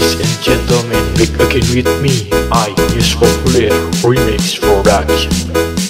Ladies and gentlemen, make again with me. I use popular remix for action.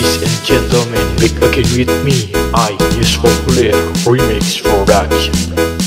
Ladies and gentlemen, make a with me. I is popular remix for that.